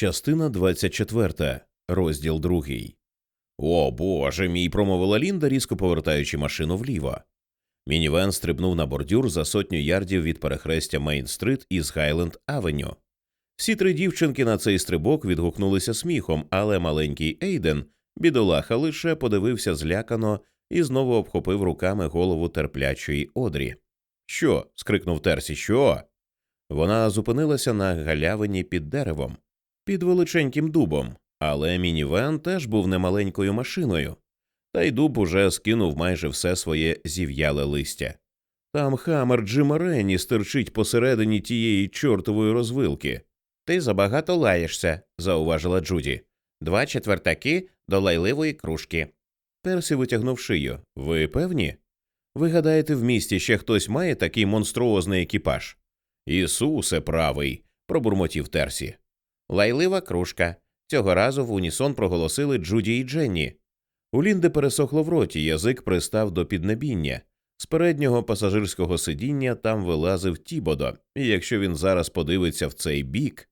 Частина 24, розділ 2. О боже мій, промовила Лінда, різко повертаючи машину вліво. Мінівен стрибнув на бордюр за сотню ярдів від перехрестя Мейн-стрит із Гайленд Авеню. Всі три дівчинки на цей стрибок відгукнулися сміхом, але маленький Ейден, бідолаха, лише подивився злякано і знову обхопив руками голову терплячої одрі. Що? скрикнув Терсі, що? Вона зупинилася на галявині під деревом під величеньким дубом, але мінівен теж був немаленькою машиною, та й дуб уже скинув майже все своє зів'яле листя. Там хамер Джима Ренні стирчить посередині тієї чортової розвилки. Ти забагато лаєшся, зауважила Джуді. Два четвертаки до лайливої кружки. Персі витягнув шию. Ви певні? Ви гадаєте, в місті ще хтось має такий монструозний екіпаж? Ісусе правий, пробурмотів Терсі. Лайлива кружка. Цього разу в унісон проголосили Джуді і Дженні. У Лінди пересохло в роті, язик пристав до піднебіння. З переднього пасажирського сидіння там вилазив Тібодо, і якщо він зараз подивиться в цей бік,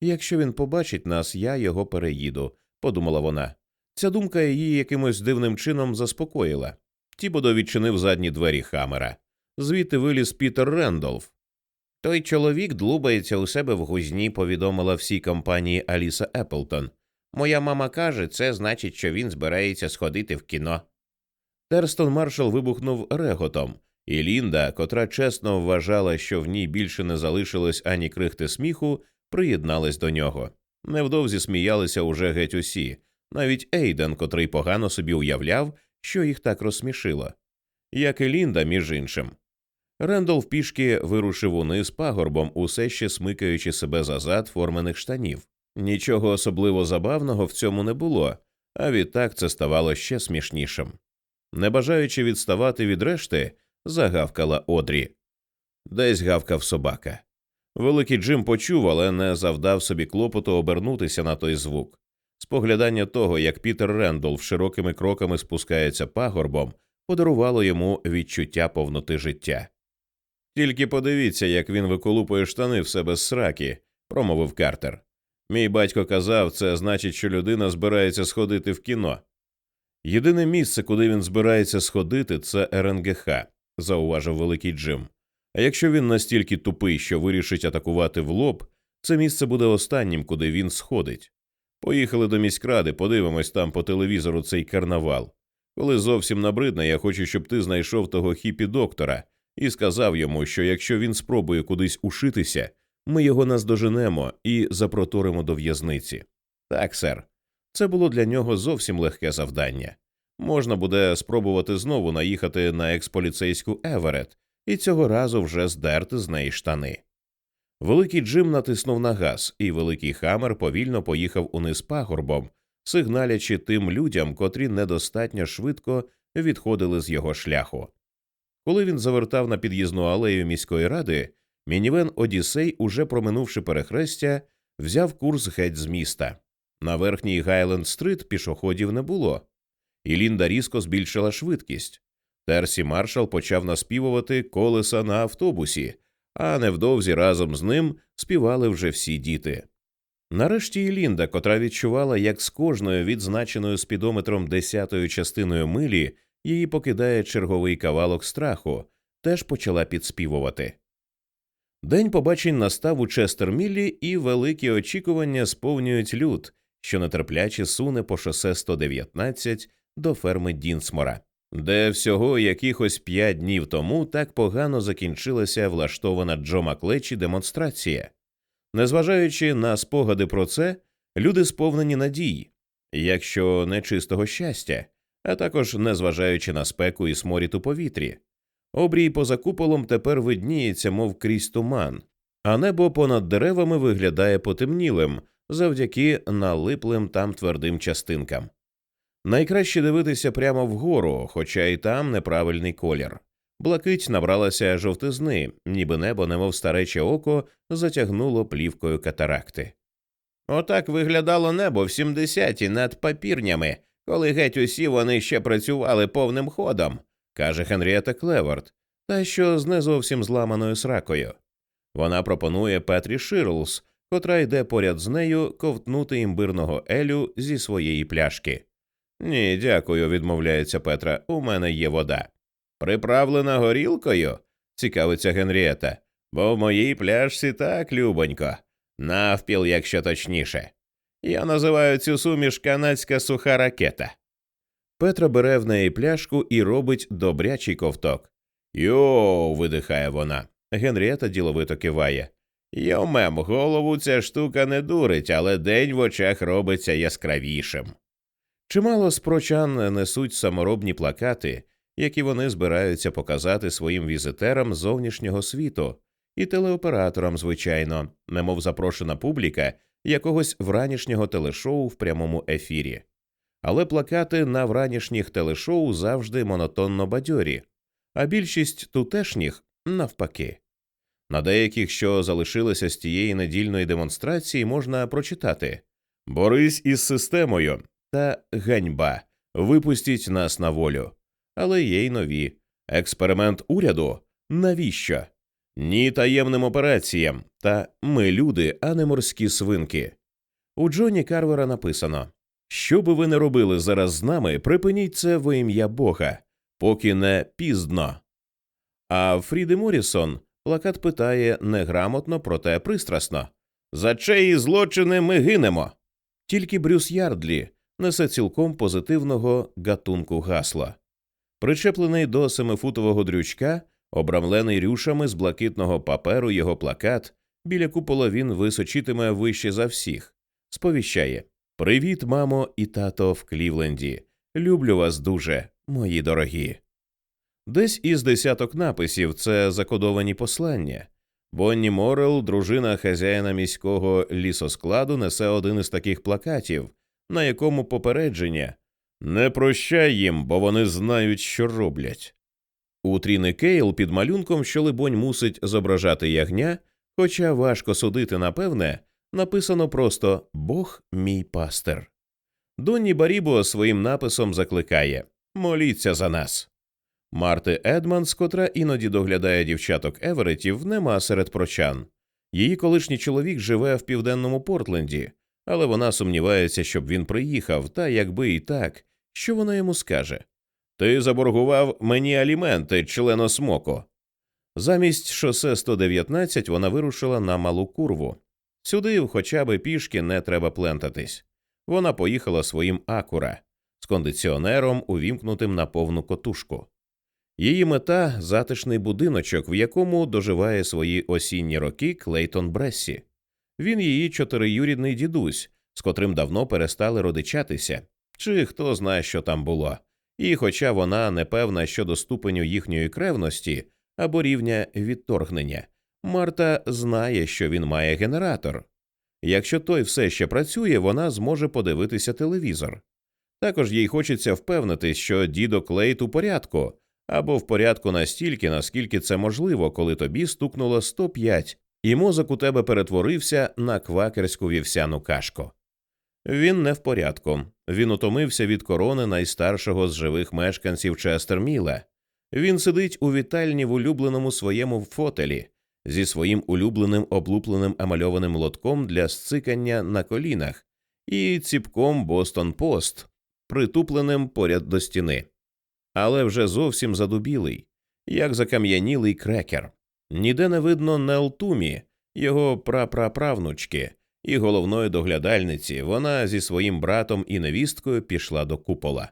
якщо він побачить нас, я його переїду, подумала вона. Ця думка її якимось дивним чином заспокоїла. Тібодо відчинив задні двері Хамера. Звідти виліз Пітер Рендолф. Той чоловік длубається у себе в гузні, повідомила всій компанії Аліса Еплтон. Моя мама каже, це значить, що він збирається сходити в кіно. Терстон маршал вибухнув реготом, і Лінда, котра чесно вважала, що в ній більше не залишилось ані крихти сміху, приєдналась до нього. Невдовзі сміялися уже геть усі, навіть Ейден, котрий погано собі уявляв, що їх так розсмішило. Як і Лінда, між іншим. Рендолф пішки вирушив униз пагорбом, усе ще смикаючи себе за зад формених штанів. Нічого особливо забавного в цьому не було, а відтак це ставало ще смішнішим. Не бажаючи відставати від решти, загавкала Одрі. Десь гавкав собака. Великий Джим почув, але не завдав собі клопоту обернутися на той звук. Споглядання того, як Пітер Рендолф широкими кроками спускається пагорбом, подарувало йому відчуття повноти життя. Тільки подивіться, як він виколупує штани в себе з сраки, промовив Картер. Мій батько казав, це значить, що людина збирається сходити в кіно. Єдине місце, куди він збирається сходити, це РНГХ, зауважив великий Джим. А якщо він настільки тупий, що вирішить атакувати в лоб, це місце буде останнім, куди він сходить. Поїхали до міськради, подивимось там по телевізору цей карнавал. Коли зовсім набридне, я хочу, щоб ти знайшов того хіпі доктора і сказав йому, що якщо він спробує кудись ушитися, ми його наздоженемо і запроторимо до в'язниці. Так, сер, це було для нього зовсім легке завдання. Можна буде спробувати знову наїхати на експоліцейську Еверет і цього разу вже здерти з неї штани. Великий Джим натиснув на газ, і великий Хамер повільно поїхав униз пагорбом, сигналячи тим людям, котрі недостатньо швидко відходили з його шляху. Коли він завертав на під'їзну алею міської ради, мінівен Одіссей, уже проминувши перехрестя, взяв курс геть з міста. На верхній Гайленд стрит пішоходів не було, і Лінда різко збільшила швидкість. Терсі маршал почав наспівувати колеса на автобусі, а невдовзі разом з ним співали вже всі діти. Нарешті і Лінда, котра відчувала, як з кожною відзначеною спідометром десятою частиною милі її покидає черговий кавалок страху, теж почала підспівувати. День побачень настав у Честерміллі, і великі очікування сповнюють люд, що нетерпляче суне по шосе 119 до ферми Дінсмора, де всього якихось п'ять днів тому так погано закінчилася влаштована Джо Маклечі демонстрація. Незважаючи на спогади про це, люди сповнені надій, якщо не чистого щастя, а також незважаючи на спеку і сморід у повітрі. Обрій поза куполом тепер видніється, мов крізь туман, а небо понад деревами виглядає потемнілим завдяки налиплим там твердим частинкам. Найкраще дивитися прямо вгору, хоча й там неправильний колір. Блакить набралася жовтизни, ніби небо, немов старече око, затягнуло плівкою катаракти. Отак виглядало небо в сімдесяті над папірнями, коли геть усі вони ще працювали повним ходом, каже Генрієта Клевард, та що з не зовсім зламаною сракою. Вона пропонує Петрі Ширлс котра йде поряд з нею ковтнути імбирного елю зі своєї пляшки. Ні, дякую, відмовляється Петра. У мене є вода. Приправлена горілкою? цікавиться Генрієта. Бо в моїй пляшці так любонько, навпіл, якщо точніше. Я називаю цю суміш канадська суха ракета. Петра бере в неї пляшку і робить добрячий ковток. Йоу. видихає вона. Генрієта діловито киває. Йомем, голову ця штука не дурить, але день в очах робиться яскравішим. Чимало спрочан несуть саморобні плакати, які вони збираються показати своїм візитерам зовнішнього світу і телеоператорам, звичайно, немов запрошена публіка якогось вранішнього телешоу в прямому ефірі. Але плакати на вранішніх телешоу завжди монотонно бадьорі, а більшість тутешніх навпаки. На деяких, що залишилися з тієї недільної демонстрації, можна прочитати Борись із системою та ганьба, випустіть нас на волю. Але є й нові експеримент уряду навіщо? Ні таємним операціям та ми люди, а не морські свинки. У Джоні Карвера написано Що би ви не робили зараз з нами, припиніть це во ім'я Бога, поки не пізно. А Фріди Морісон плакат питає неграмотно, проте пристрасно За чиї злочини ми гинемо. Тільки Брюс Ярдлі несе цілком позитивного гатунку гасла. Причеплений до семифутового дрючка, обрамлений рюшами з блакитного паперу його плакат, біля купола він височитиме вище за всіх, сповіщає Привіт, мамо і тато в Клівленді. Люблю вас дуже, мої дорогі. Десь із десяток написів це закодовані послання. Бонні Морел, дружина хазяїна міського лісоскладу, несе один із таких плакатів, на якому попередження не прощай їм, бо вони знають, що роблять. У Тріни Кейл під малюнком, що, либонь, мусить зображати ягня, хоча важко судити, напевне, написано просто Бог мій пастир. Донні Барібо своїм написом закликає Моліться за нас. Марти Едмандс, котра іноді доглядає дівчаток Еверетів, нема серед прочан. Її колишній чоловік живе в південному Портленді, але вона сумнівається, щоб він приїхав, та якби і так, що вона йому скаже Ти заборгував мені аліменти, члено смоко. Замість шосе 119 вона вирушила на малу курву. Сюди, хоча б пішки, не треба плентатись. Вона поїхала своїм акура з кондиціонером, увімкнутим на повну котушку. Її мета затишний будиночок, в якому доживає свої осінні роки Клейтон Брессі. Він її чотириюрідний дідусь, з котрим давно перестали родичатися, чи хто знає, що там було. І, хоча вона не певна щодо ступеню їхньої кревності або рівня відторгнення, Марта знає, що він має генератор. Якщо той все ще працює, вона зможе подивитися телевізор. Також їй хочеться впевнитись, що дідо Клейт у порядку, або в порядку настільки, наскільки це можливо, коли тобі стукнуло 105, і мозок у тебе перетворився на квакерську вівсяну кашку. Він не в порядку. Він утомився від корони найстаршого з живих мешканців Честерміла. Він сидить у вітальні в улюбленому своєму фотелі зі своїм улюбленим облупленим емальованим лотком для сцикання на колінах і ціпком Бостон Пост, притупленим поряд до стіни. Але вже зовсім задубілий, як закам'янілий крекер. Ніде не видно Нелтумі, його прапраправнучки, і головної доглядальниці вона зі своїм братом і невісткою пішла до купола.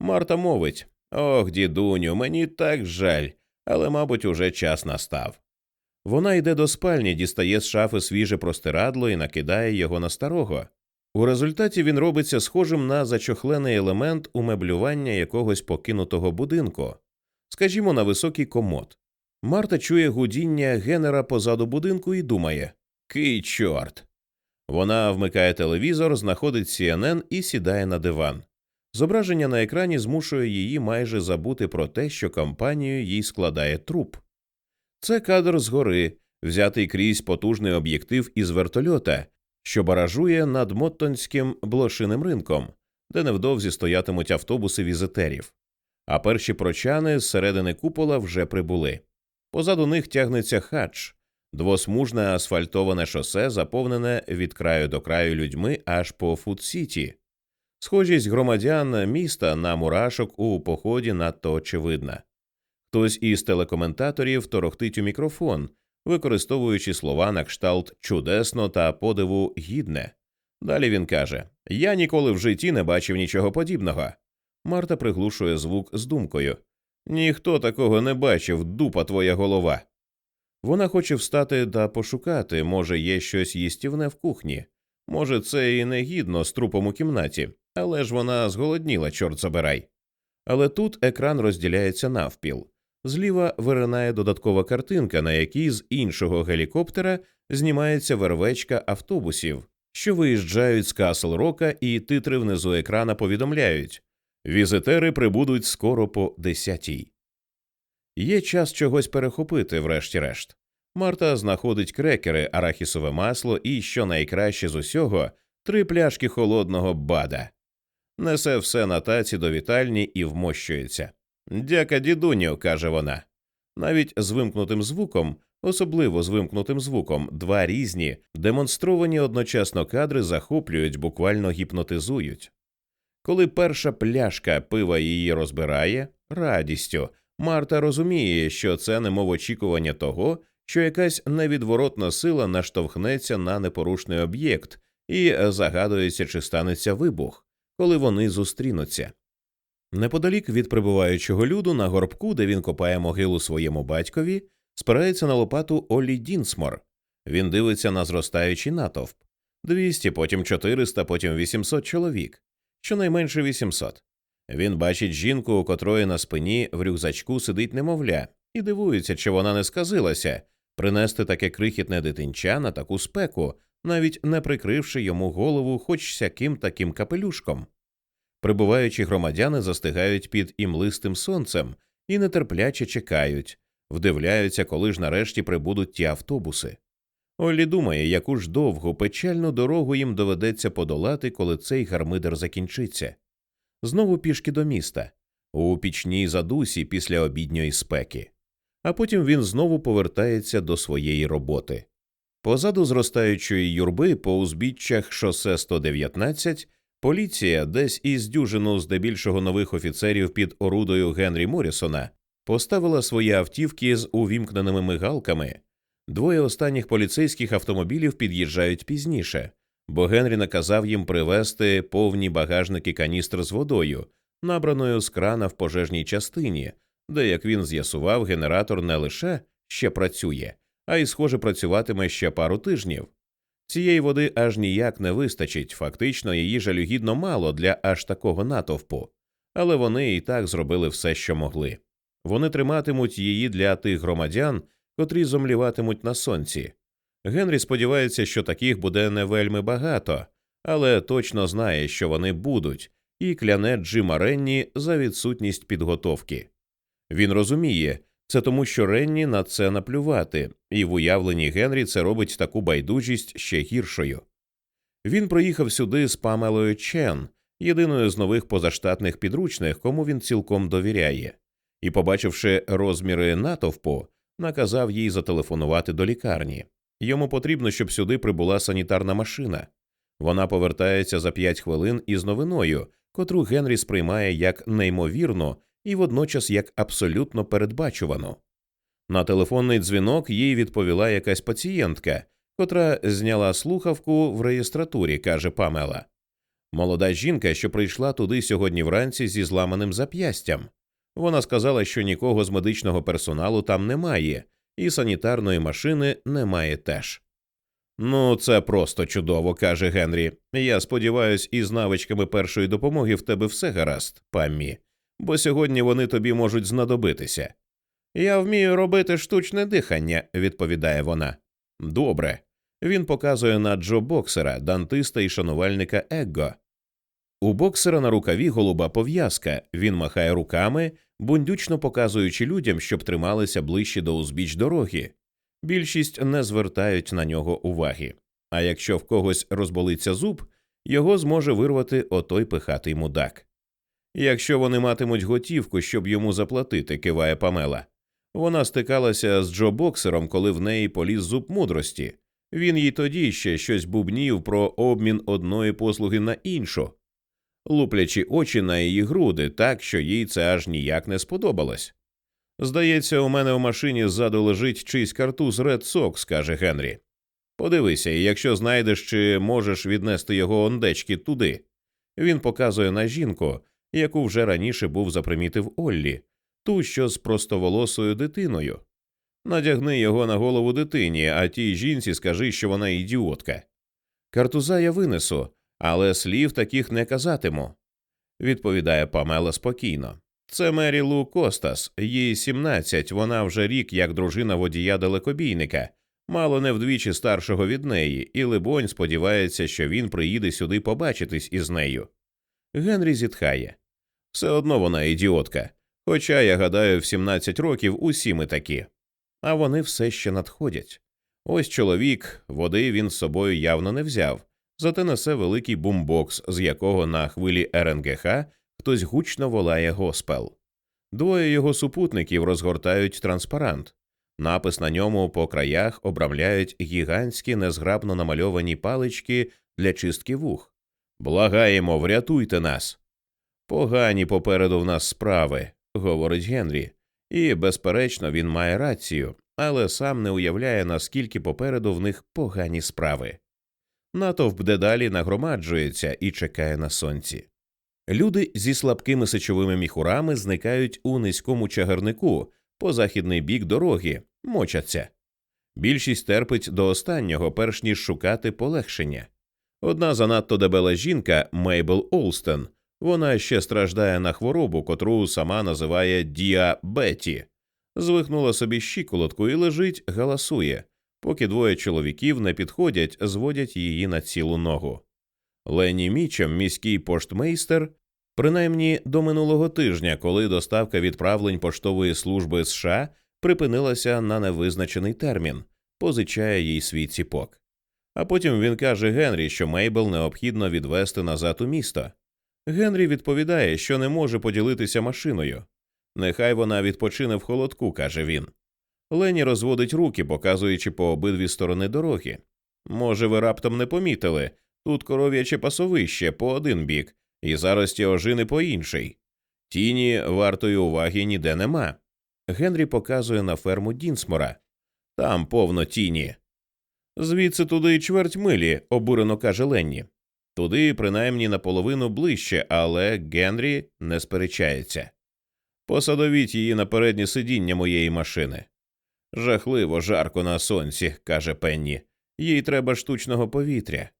Марта мовить Ох, дідуню, мені так жаль, але, мабуть, уже час настав. Вона йде до спальні, дістає з шафи свіже простирадло і накидає його на старого. У результаті він робиться схожим на зачохлений елемент умеблювання якогось покинутого будинку, скажімо, на високий комод. Марта чує гудіння генера позаду будинку і думає Кий чорт. Вона вмикає телевізор, знаходить CNN і сідає на диван. Зображення на екрані змушує її майже забути про те, що компанію їй складає труп. Це кадр згори, взятий крізь потужний об'єктив із вертольота, що баражує над Моттонським блошиним ринком, де невдовзі стоятимуть автобуси візитерів. А перші прочани з середини купола вже прибули. Позаду них тягнеться хач, Двосмужне асфальтоване шосе заповнене від краю до краю людьми аж по Фуд-Сіті. Схожість громадян міста на мурашок у поході надто очевидна. Хтось із телекоментаторів торохтить у мікрофон, використовуючи слова на кшталт чудесно та подиву гідне. Далі він каже Я ніколи в житті не бачив нічого подібного. Марта приглушує звук з думкою Ніхто такого не бачив, дупа твоя голова. Вона хоче встати та пошукати, може, є щось їстівне в кухні. Може, це і не гідно з трупом у кімнаті, але ж вона зголодніла, чорт забирай. Але тут екран розділяється навпіл. Зліва виринає додаткова картинка, на якій з іншого гелікоптера знімається вервечка автобусів, що виїжджають з Касл Рока, і титри внизу екрана повідомляють візитери прибудуть скоро по десятій. Є час чогось перехопити, врешті-решт. Марта знаходить крекери, арахісове масло і, що найкраще з усього, три пляшки холодного бада. Несе все на таці до вітальні і вмощується. Дяка, дідуню, каже вона. Навіть з вимкнутим звуком, особливо з вимкнутим звуком, два різні, демонстровані одночасно кадри захоплюють, буквально гіпнотизують. Коли перша пляшка пива її розбирає радістю, Марта розуміє, що це немов очікування того, що якась невідворотна сила наштовхнеться на непорушний об'єкт і загадується, чи станеться вибух, коли вони зустрінуться. Неподалік від прибуваючого люду на горбку, де він копає могилу своєму батькові, спирається на лопату Олі Дінсмор. Він дивиться на зростаючий натовп 200, потім 400, потім 800 чоловік, щонайменше 800. Він бачить жінку, у котрої на спині в рюкзачку сидить немовля, і дивується, чи вона не сказилася принести таке крихітне дитинча на таку спеку, навіть не прикривши йому голову хоч сяким таким капелюшком. Прибуваючі громадяни застигають під імлистим сонцем і нетерпляче чекають, вдивляються, коли ж нарешті прибудуть ті автобуси. Оллі думає, яку ж довгу печальну дорогу їм доведеться подолати, коли цей гармидер закінчиться. Знову пішки до міста, у пічній задусі після обідньої спеки, а потім він знову повертається до своєї роботи. Позаду зростаючої юрби по узбіччях шосе 119 Поліція, десь із дюжину здебільшого нових офіцерів під орудою Генрі Морісона, поставила свої автівки з увімкненими мигалками. Двоє останніх поліцейських автомобілів під'їжджають пізніше, бо Генрі наказав їм привезти повні багажники каністр з водою, набраною з крана в пожежній частині, де, як він з'ясував, генератор не лише ще працює, а й, схоже, працюватиме ще пару тижнів. Цієї води аж ніяк не вистачить, фактично її жалюгідно мало для аж такого натовпу, але вони і так зробили все, що могли. Вони триматимуть її для тих громадян, котрі зомліватимуть на сонці. Генрі сподівається, що таких буде не вельми багато, але точно знає, що вони будуть, і кляне Джима Ренні за відсутність підготовки. Він розуміє, це тому, що Ренні на це наплювати, і в уявленні Генрі це робить таку байдужість ще гіршою. Він приїхав сюди з Памелою Чен, єдиною з нових позаштатних підручних, кому він цілком довіряє, і, побачивши розміри натовпу, наказав їй зателефонувати до лікарні. Йому потрібно, щоб сюди прибула санітарна машина. Вона повертається за п'ять хвилин із новиною, котру Генрі сприймає як неймовірну і водночас як абсолютно передбачувану. На телефонний дзвінок їй відповіла якась пацієнтка, котра зняла слухавку в реєстратурі, каже Памела. Молода жінка, що прийшла туди сьогодні вранці зі зламаним зап'ястям. Вона сказала, що нікого з медичного персоналу там немає, і санітарної машини немає теж. Ну, це просто чудово, каже Генрі. Я сподіваюся, із навичками першої допомоги в тебе все гаразд, паммі бо сьогодні вони тобі можуть знадобитися. Я вмію робити штучне дихання, відповідає вона. Добре. Він показує на Джо боксера, дантиста і шанувальника Егго. У боксера на рукаві голуба пов'язка, він махає руками, бундючно показуючи людям, щоб трималися ближче до узбіч дороги. Більшість не звертають на нього уваги. А якщо в когось розболиться зуб, його зможе вирвати отой пихатий мудак. Якщо вони матимуть готівку, щоб йому заплатити, киває Памела. Вона стикалася з Джо Боксером, коли в неї поліз зуб мудрості. Він їй тоді ще щось бубнів про обмін одної послуги на іншу, луплячи очі на її груди, так що їй це аж ніяк не сподобалось. Здається, у мене в машині ззаду лежить чийсь картуз Red Sox, каже Генрі. Подивися, якщо знайдеш, чи можеш віднести його ондечки туди. Він показує на жінку, яку вже раніше був запримітив Оллі, ту, що з простоволосою дитиною. Надягни його на голову дитині, а тій жінці скажи, що вона ідіотка. Картуза я винесу, але слів таких не казатиму, відповідає Памела спокійно. Це Мері Лу Костас, їй 17, вона вже рік як дружина водія далекобійника, мало не вдвічі старшого від неї, і либонь сподівається, що він приїде сюди побачитись із нею. Генрі зітхає. Все одно вона ідіотка. Хоча, я гадаю, в 17 років усі ми такі. А вони все ще надходять. Ось чоловік, води він з собою явно не взяв, зате несе великий бумбокс, з якого на хвилі РНГХ хтось гучно волає госпел. Двоє його супутників розгортають транспарант. Напис на ньому по краях обрамляють гігантські незграбно намальовані палички для чистки вух. Благаємо, врятуйте нас. Погані попереду в нас справи, говорить Генрі, і, безперечно, він має рацію, але сам не уявляє, наскільки попереду в них погані справи. Натовп дедалі нагромаджується і чекає на сонці. Люди зі слабкими сечовими міхурами зникають у низькому чагарнику по західний бік дороги, мочаться. Більшість терпить до останнього, перш ніж шукати полегшення. Одна занадто дебела жінка Мейбл Олстен, вона ще страждає на хворобу, котру сама називає діабеті, звихнула собі щиколотку і лежить, галасує, поки двоє чоловіків не підходять, зводять її на цілу ногу. Ленні Мічем, міський поштмейстер, принаймні до минулого тижня, коли доставка відправлень поштової служби США припинилася на невизначений термін, позичає їй свій ціпок. А потім він каже Генрі, що Мейбл необхідно відвести назад у місто. Генрі відповідає, що не може поділитися машиною. Нехай вона відпочине в холодку, каже він. Лені розводить руки, показуючи по обидві сторони дороги. Може, ви раптом не помітили тут коров'яче пасовище по один бік, і зарості ожини по інший. Тіні вартої уваги ніде нема. Генрі показує на ферму Дінсмора. Там повно тіні. Звідси туди чверть милі, обурено каже Ленні. Туди, принаймні, наполовину ближче, але Генрі не сперечається. Посадовіть її на переднє сидіння моєї машини. Жахливо жарко на сонці, каже Пенні. Їй треба штучного повітря.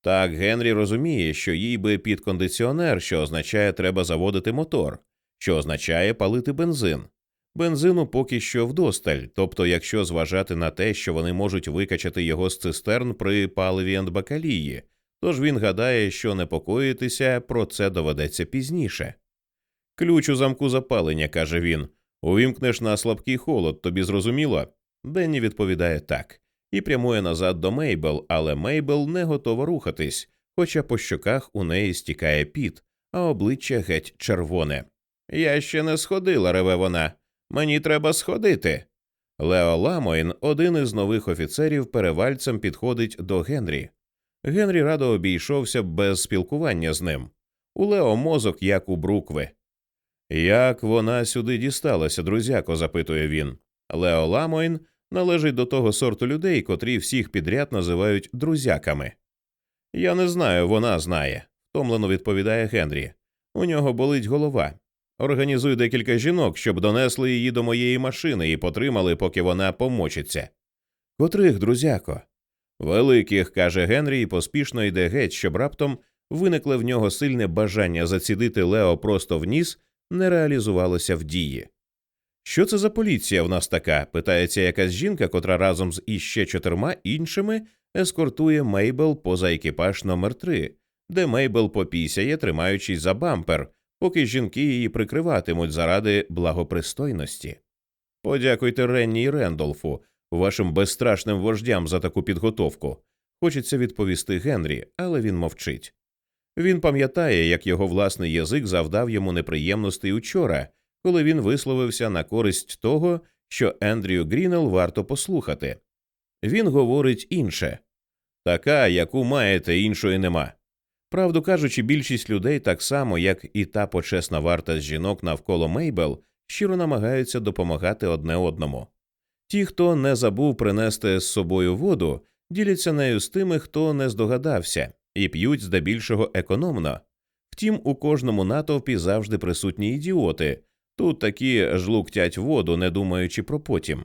Так Генрі розуміє, що їй би під кондиціонер, що означає, треба заводити мотор, що означає палити бензин. Бензину поки що вдосталь, тобто, якщо зважати на те, що вони можуть викачати його з цистерн при паливі андбакалії, тож він гадає, що непокоїтися про це доведеться пізніше. Ключ у замку запалення, каже він. Увімкнеш на слабкий холод, тобі зрозуміло? Денні відповідає так і прямує назад до Мейбл, але Мейбл не готова рухатись, хоча по щоках у неї стікає піт, а обличчя геть червоне. Я ще не сходила, реве вона. Мені треба сходити. Лео Ламойн, один із нових офіцерів, перевальцем підходить до Генрі. Генрі радо обійшовся без спілкування з ним. У Лео мозок, як у брукви. Як вона сюди дісталася, друзяко? запитує він. Лео Ламойн належить до того сорту людей, котрі всіх підряд називають друзяками. Я не знаю, вона знає, втомлено відповідає Генрі. У нього болить голова. Організуй декілька жінок, щоб донесли її до моєї машини і потримали, поки вона помочиться. Котрих, друзяко? Великих, каже Генрі, і поспішно йде геть, щоб раптом виникле в нього сильне бажання зацідити Лео просто в ніс, не реалізувалося в дії. Що це за поліція в нас така? питається якась жінка, котра разом з іще чотирма іншими ескортує Мейбл поза екіпаж номер 3 де Мейбл попісяє, тримаючись за бампер, поки жінки її прикриватимуть заради благопристойності. Подякуйте Ренні і Рендолфу, вашим безстрашним вождям за таку підготовку. Хочеться відповісти Генрі, але він мовчить. Він пам'ятає, як його власний язик завдав йому неприємностей учора, коли він висловився на користь того, що Ендрю Грінел варто послухати. Він говорить інше така, яку маєте, іншої нема. Правду кажучи, більшість людей, так само як і та почесна варта з жінок навколо Мейбел, щиро намагаються допомагати одне одному. Ті, хто не забув принести з собою воду, діляться нею з тими, хто не здогадався, і п'ють здебільшого економно. Втім, у кожному натовпі завжди присутні ідіоти. Тут такі жлуктять воду, не думаючи про потім.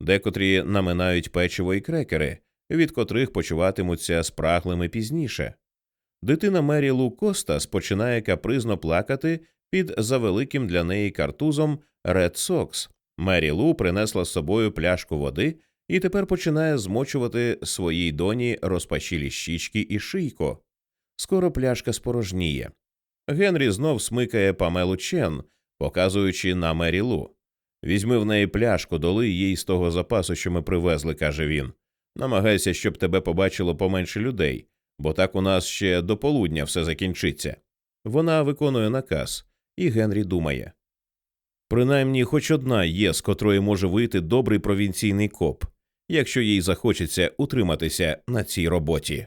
Декотрі наминають печиво і крекери, від котрих почуватимуться спраглими пізніше. Дитина Мері Лу Костас починає капризно плакати під завеликим для неї картузом Red Sox. Мері Лу принесла з собою пляшку води і тепер починає змочувати своїй доні розпашілі щічки і шийко. Скоро пляшка спорожніє. Генрі знов смикає Памелу Чен, показуючи на Мері Лу. Візьми в неї пляшку, доли їй з того запасу, що ми привезли, каже він. Намагайся, щоб тебе побачило поменше людей, бо так у нас ще до полудня все закінчиться. Вона виконує наказ, і Генрі думає. Принаймні, хоч одна є, з котрої може вийти добрий провінційний коп, якщо їй захочеться утриматися на цій роботі.